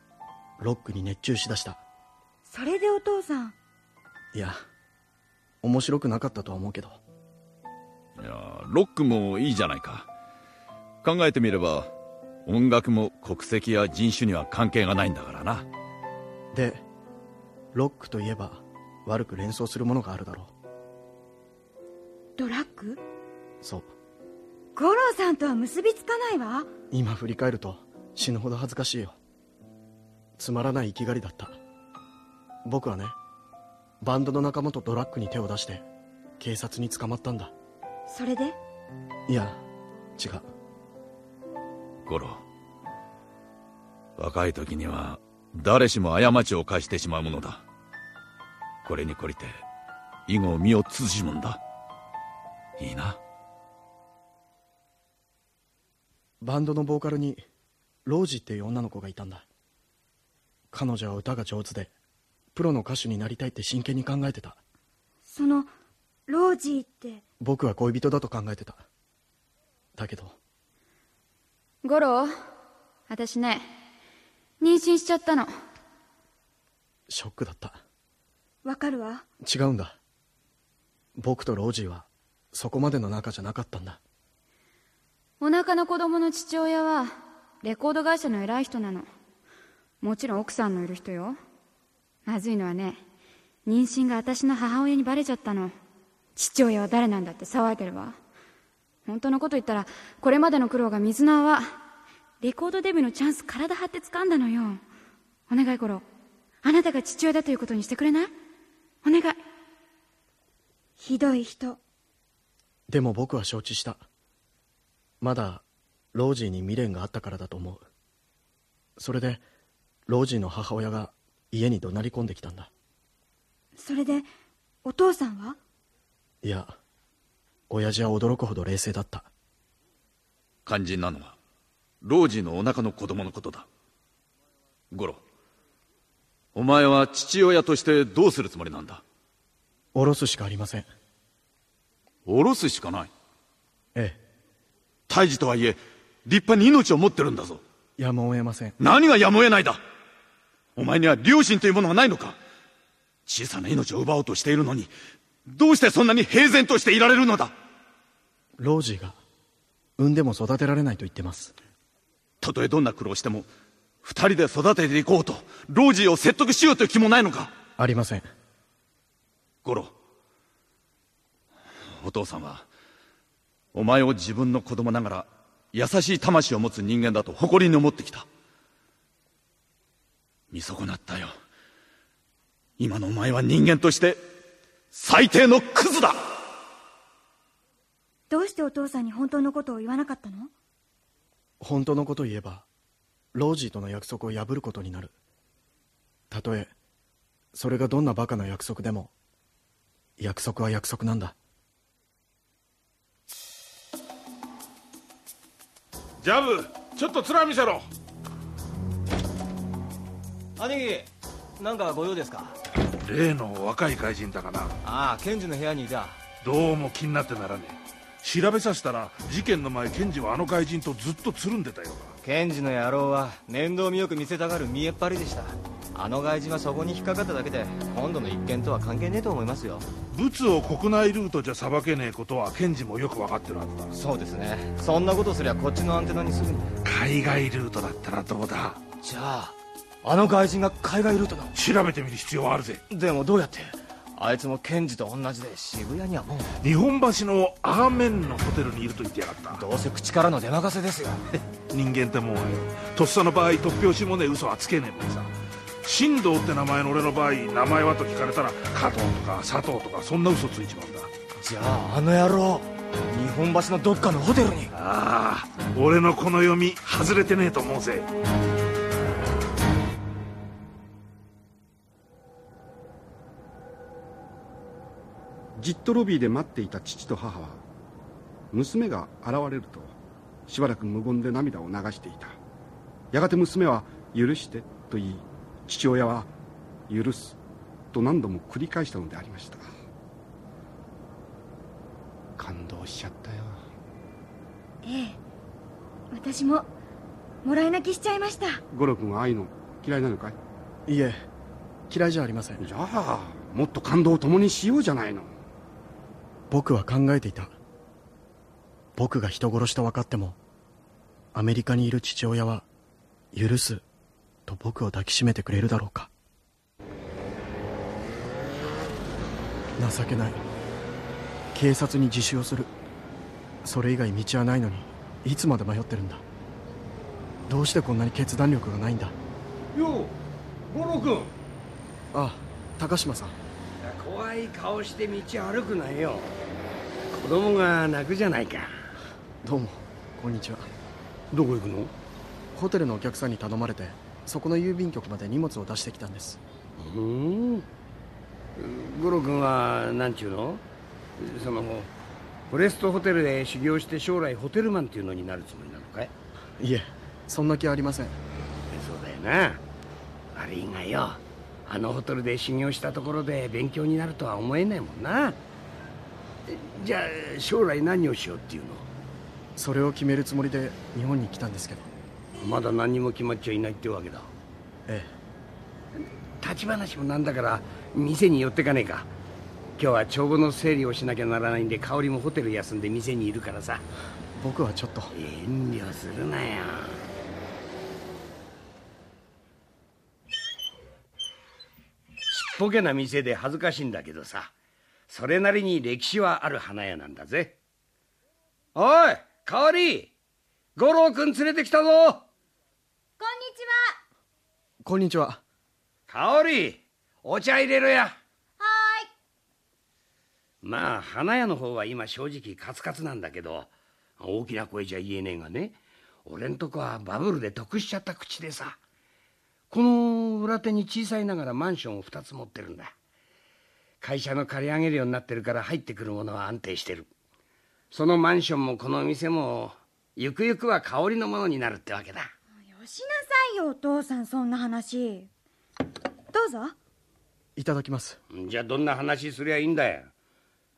ロックに熱中しだした。それでお父さん。いや面白くなかったとは思うけど。いやロックもいいじゃないか。考えてみれば音楽も国籍や人種には関係がないんだからな。でロックといえば悪く連想するものがあるだろう。ドラッグ？そう。五郎さんとは結びつかないわ。今振り返ると死ぬほど恥ずかしいよ。つまらない生きがりだった。僕はねバンドの仲間とドラッグに手を出して警察に捕まったんだ。それで？いや違う。五郎若い時には誰しも過ちを犯してしまうものだ。これに懲りて以後身を慎むんだ。いいな。バンドのボーカルにロージっていう女の子がいたんだ。彼女は歌が上手でプロの歌手になりたいって真剣に考えてた。そのロージーって？僕は恋人だと考えてた。だけど。五郎私ね妊娠しちゃったの。ショックだった。わかるわ。違うんだ。僕とロージーはそこまでの仲じゃなかったんだ。お腹の子供の父親はレコード会社の偉い人なの。もちろん奥さんのいる人よ。まずいのはね妊娠が私の母親にバレちゃったの。父親は誰なんだって騒いでるわ。本当のこと言ったらこれまでの苦労が水の泡。レコードデビューのチャンス体張って掴んだのよ。お願い五郎あなたが父親だということにしてくれない？お願い。ひどい人。でも僕は承知した。まだロージーに未練があったからだと思う。それでロージーの母親が家に怒鳴り込んできたんだ。それでお父さんは？いや親父は驚くほど冷静だった。肝心なのは老ジのお腹の子供のことだ。五郎お前は父親としてどうするつもりなんだ？下ろすしかありません。下ろすしかない。ええ。胎児とはいえ立派に命を持ってるんだぞ。やむを得ません。何がやむを得ないだ。お前には良心というものがないのか。小さな命を奪おうとしているのにどうしてそんなに平然としていられるのだ。ロージーが産んでも育てられないと言ってます。たとえどんな苦労しても二人で育てていこうとロージーを説得しようという気もないのか。ありません。五郎。お父さんはお前を自分の子供ながら優しい魂を持つ人間だと誇りに思ってきた。見損なったよ。今のお前は人間として最低のクズだ。どうしてお父さんに本当のことを言わなかったの？本当のことを言えばロージーとの約束を破ることになる。たとえそれがどんなバカな約束でも約束は約束なんだジャブちょっと面見せろ。兄貴なんかご用ですか？例の若い怪人だかな。ああ検事の部屋にいた。どうも気になってならねえ。調べさせたら事件の前検事はあの怪人とずっとつるんでたよ検事の野郎は面倒見よく見せたがる見えっ張りでしたあの外人はそこに引っかかっただけで今度の一件とは関係ねえと思いますよ。物を国内ルートじゃ裁けねえことは検事もよく分かってるはずだ。そうですね。そんなことすりゃこっちのアンテナにすぐに海外ルートだったらどうだ？じゃああの外人が海外ルートの調べてみる必要はあるぜ。でもどうやって？あいつも検事と同じで渋谷にはもう。日本橋のアーメンのホテルにいると言ってやがった。どうせ口からの出任せですよ。人間ってもんはよとっさの場合突拍子もねえ嘘はつけねえもんさ新藤って名前の俺の場合名前はと聞かれたら加藤とか佐藤とかそんな嘘ついちまうんだ。じゃああの野郎日本橋のどっかのホテルに。ああ俺のこの読み外れてねえと思うぜ。じっとロビーで待っていた父と母は娘が現れるとしばらく無言で涙を流していた。やがて娘は「許して」と言い父親は「許す」と何度も繰り返したのでありました。感動しちゃったよ。ええ。私ももらい泣きしちゃいました。五郎君はああいうの嫌いなのかい？いえ嫌いじゃありません。じゃあもっと感動を共にしようじゃないの。僕は考えていた。僕が人殺しと分かってもアメリカにいる父親は許すと僕を抱きしめてくれるだろうか。情けない。警察に自首をする。それ以外道はないのにいつまで迷ってるんだ。どうしてこんなに決断力がないんだ。よう五郎君あ高島さん。怖い顔して道歩くなよ。子供が泣くじゃないか。どうもこんにちは。どこ行くの？ホテルのお客さんに頼まれてそこの郵便局まで荷物を出してきたんです。うん。五郎君は何ちゅうの？そのフォレストホテルで修行して将来ホテルマンっていうのになるつもりなのかい？いえそんな気はありません。そうだよな。悪いがよ。あのホテルで修行したところで勉強になるとは思えないもんな。じゃあ将来何をしようっていうの？それを決めるつもりで日本に来たんですけどまだ何にも決まっちゃいないってわけだ。ええ。立ち話もなんだから店に寄ってかねえか。今日は帳簿の整理をしなきゃならないんで香りもホテル休んで店にいるからさ。僕はちょっと。遠慮するなよ。ちっぽけな店で恥ずかしいんだけどさそれなりに歴史はある花屋なんだぜ。おい香り五郎君連れてきたぞ。こんにちは。こんにちは。香織お茶入れろや。はーい。まあ花屋の方は今正直カツカツなんだけど大きな声じゃ言えねえがね。俺んとこはバブルで得しちゃった口でさ。この裏手に小さいながらマンションを2つ持ってるんだ。会社の借り上げるようになってるから入ってくるものは安定してる。そのマンションもこの店もゆくゆくは香りのものになるってわけだ。よしなさいよお父さんそんな話。どうぞ。いただきます。じゃあどんな話すりゃいいんだよ。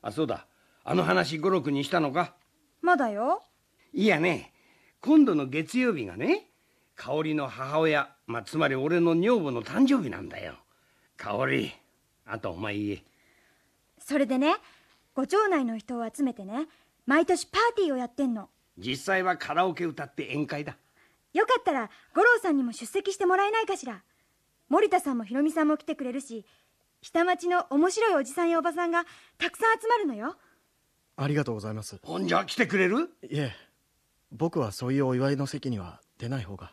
あそうだ。あの話五六にしたのか。まだよ。いやね。今度の月曜日がね香織の母親、まあ、つまり俺の女房の誕生日なんだよ。香織あとお前言え。それでねご町内の人を集めてね毎年パーティーをやってんの実際はカラオケ歌って宴会だ。よかったら五郎さんにも出席してもらえないかしら。森田さんもひろみさんも来てくれるし下町の面白いおじさんやおばさんがたくさん集まるのよ。ありがとうございます。ほんじゃ来てくれる？いえ僕はそういうお祝いの席には出ない方が。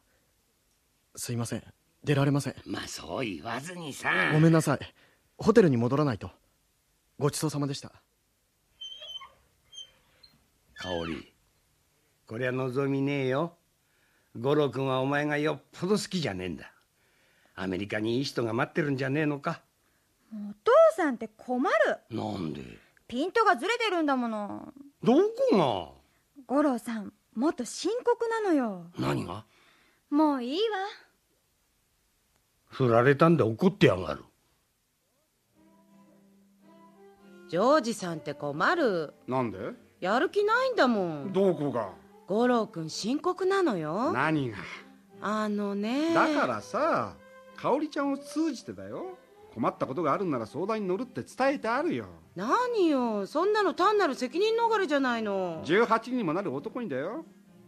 すいません。出られません。まあそう言わずにさ。ごめんなさい。ホテルに戻らないと。ごちそうさまでした。香織こりゃ望みねえよ。五郎君はお前がよっぽど好きじゃねえんだ。アメリカにいい人が待ってるんじゃねえのか。お父さんって困る。なんで？ピントがずれてるんだもの。どこ五郎さんもっと深刻なのよ。が何が？もういいわ。振られたんで怒ってやがる。ジョージさんって困る。なんで？やる気ないんだもん。どこが？五郎君深刻なのよ。何が？あのね。だからさ香織ちゃんを通じてだよ。困ったことがあるんなら相談に乗るって伝えてあるよ。何よ？そんなの単なる責任逃れじゃないの。18にもなる男にだよ。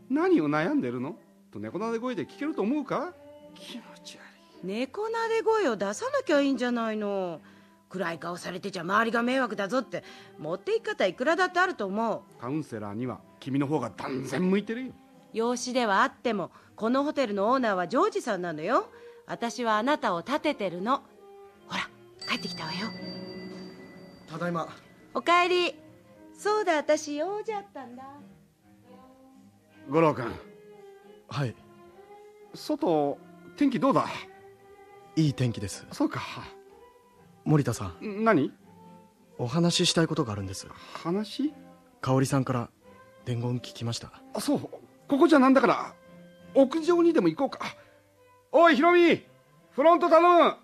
何を悩んでるの？と猫なで声で聞けると思うか？気持ち悪い。猫なで声を出さなきゃいいんじゃないの。暗い顔されてちゃ周りが迷惑だぞって。持っていき方いくらだってあると思う。カウンセラーには君の方が断然向いてるよ。養子ではあってもこのホテルのオーナーはジョージさんなのよ。私はあなたを立ててるの。ほら帰ってきたわよ。ただいま。おかえり。そうだ私用事あったんだ。五郎君。はい。外天気どうだ？いい天気です。そうか。森田さん。何？お話ししたいことがあるんです。話？香織さんから伝言聞きました？あそう。ここじゃなんだから。屋上にでも行こうか。おいヒロミ。フロント頼む。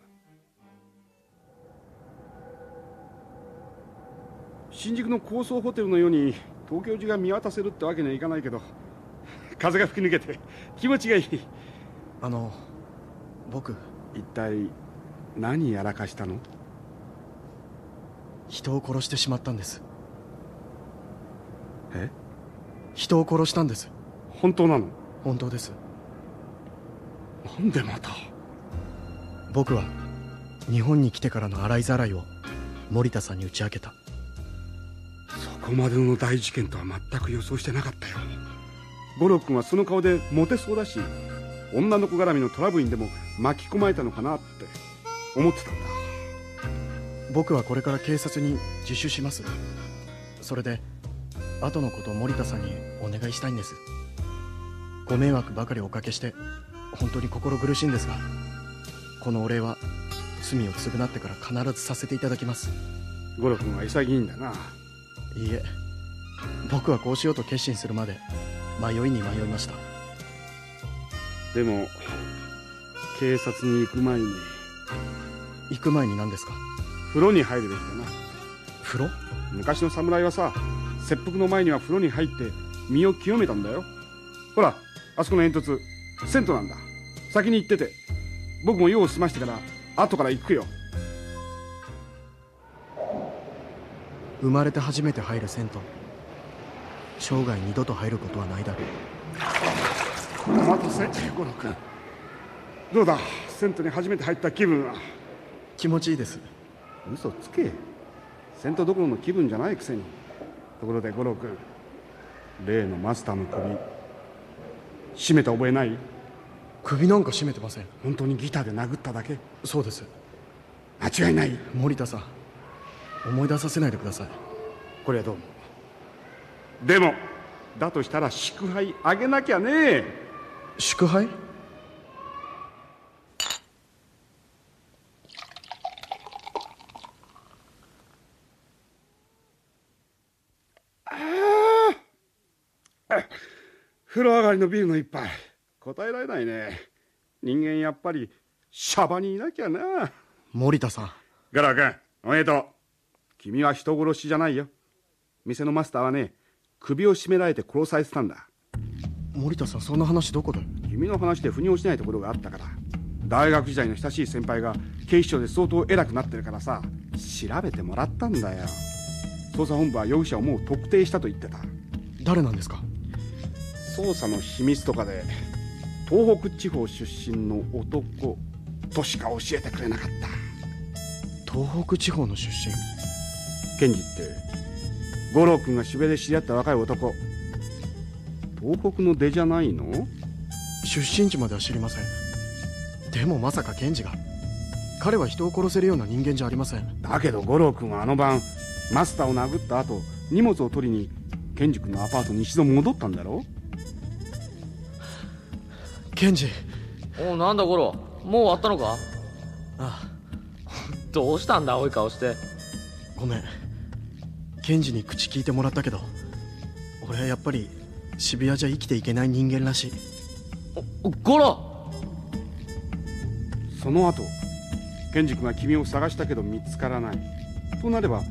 新宿の高層ホテルのように東京中が見渡せるってわけにはいかないけど風が吹き抜けて気持ちがいい。あの僕一体何やらかしたの？人を殺してしまったんです。え？人を殺したんです。本当なの？本当です。なんでまた？僕は日本に来てからの洗いざらいを森田さんに打ち明けた。そこまでの大事件とは全く予想してなかったよ。五郎君はその顔でモテそうだし女の子絡みのトラブルにでも巻き込まれたのかなって思ってたんだ。僕はこれから警察に自首します。それで後のことを森田さんにお願いしたいんです。ご迷惑ばかりおかけして本当に心苦しいんですがこのお礼は罪を償ってから必ずさせていただきます。五郎君は潔いんだな。いいえ僕はこうしようと決心するまで迷いに迷いました。でも警察に行く前に。行く前に何ですか？風呂に入るべきだな。風呂？昔の侍はさ切腹の前には風呂に入って身を清めたんだよ。ほらあそこの煙突銭湯なんだ。先に行ってて僕も用を済ましてから後から行くよ。生まれて初めて入る銭湯。生涯二度と入ることはないだろう。お待たせ五郎君どうだ？銭湯に初めて入った気分は？気持ちいいです。嘘つけ。銭湯どころの気分じゃないくせにところで五郎君例のマスターの首。絞めた覚えない？首なんか絞めてません。本当にギターで殴っただけ？そうです。間違いない？森田さん。思い出させないでください。これはどう？もでもだとしたら祝杯あげなきゃね。祝杯？風呂上がりのビールの一杯。答えられないね。人間やっぱりシャバにいなきゃな。森田さん。ガラ君おめでとう。君は人殺しじゃないよ。店のマスターはね首を絞められて殺されてたんだ。森田さんそんな話どこで？君の話で腑に落ちないところがあったから。大学時代の親しい先輩が警視庁で相当偉くなってるからさ調べてもらったんだよ。捜査本部は容疑者をもう特定したと言ってた。誰なんですか？捜査の秘密とかで東北地方出身の男としか教えてくれなかった。東北地方の出身？検事って五郎君が渋谷で知り合った若い男。東北の出じゃないの？出身地までは知りません。でもまさか検事が彼は人を殺せるような人間じゃありません。だけど五郎君はあの晩マスターを殴った後荷物を取りに検事君のアパートに一度戻ったんだろ？検事おうなんだ五郎もう終わったのか？あどうしたんだ青い顔して？ごめん。検事に口聞いてもらったけど俺はやっぱり渋谷じゃ生きていけない人間らしい。五郎その後検事君は君を探したけど見つからない。となれば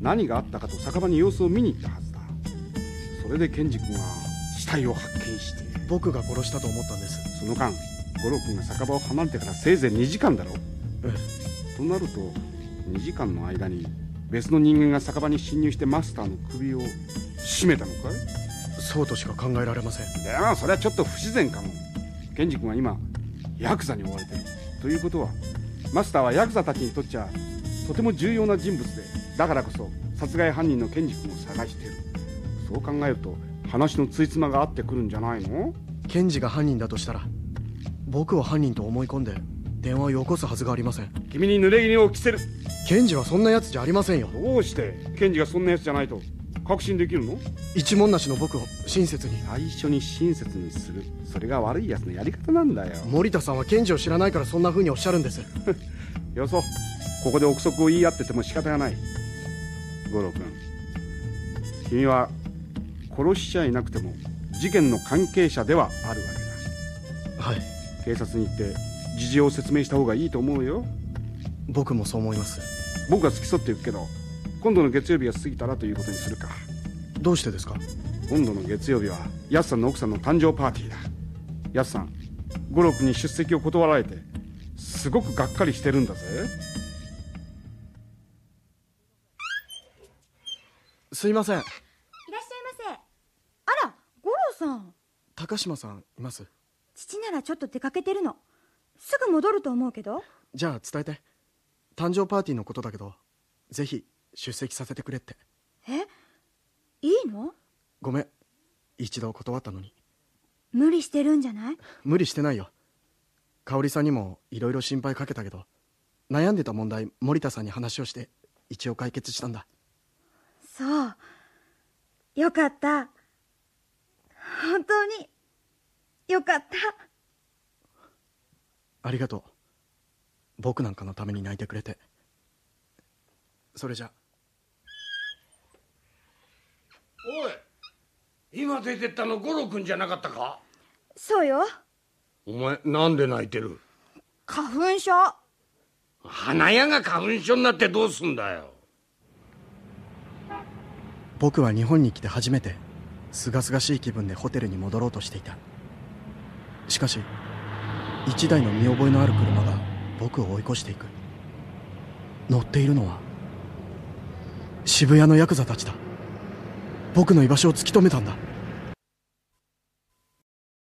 何があったかと酒場に様子を見に行ったはずだ。それで検事君は死体を発見して僕が殺したと思ったんです。その間五郎君が酒場を離れてからせいぜい2時間だろえとなると2時間の間に別の人間が酒場に侵入してマスターの首を絞めたのかい？そうとしか考えられません。でもそれはちょっと不自然かも。検事君は今ヤクザに追われてる。ということはマスターはヤクザたちにとっちゃとても重要な人物でだからこそ殺害犯人の検事君を探してる。そう考えると話のついつまが合ってくるんじゃないの？検事が犯人だとしたら僕を犯人と思い込んで電話をよこすはずがありません。君に濡れ衣を着せる。検事はそんなやつじゃありませんよ。どうして検事がそんなやつじゃないと確信できるの？一文なしの僕を親切に。最初に親切にする。それが悪いやつのやり方なんだよ。森田さんは検事を知らないからそんな風におっしゃるんです。よそここで憶測を言い合ってても仕方がない。五郎君君は殺しちゃいなくても事件の関係者ではあるわけだ。はい。警察に行って事情を説明した方がいいと思うよ。僕もそう思います。僕は付き添っていくけど今度の月曜日が過ぎたらということにするか。どうしてですか？今度の月曜日はヤスさんの奥さんの誕生パーティーだ。ヤスさん五郎君に出席を断られてすごくがっかりしてるんだぜ。すいませんいらっしゃいませあら五郎さん。高島さんいます？父ならちょっと出かけてるの。すぐ戻ると思うけど。じゃあ伝えて。誕生パーティーのことだけどぜひ出席させてくれって。え？いいの？ごめん一度断ったのに。無理してるんじゃない？無理してないよ。香織さんにもいろいろ心配かけたけど悩んでた問題森田さんに話をして一応解決したんだ。そう。よかった本当によかった。ありがとう。僕なんかのために泣いてくれて。それじゃ。おい今出てったの五郎君じゃなかったか？そうよ。お前なんで泣いてる？花粉症。花屋が花粉症になってどうすんだよ。僕は日本に来て初めて清々しい気分でホテルに戻ろうとしていた。しかし一台の見覚えのある車が僕を追い越していく。乗っているのは渋谷のヤクザたちだ。僕の居場所を突き止めたんだ。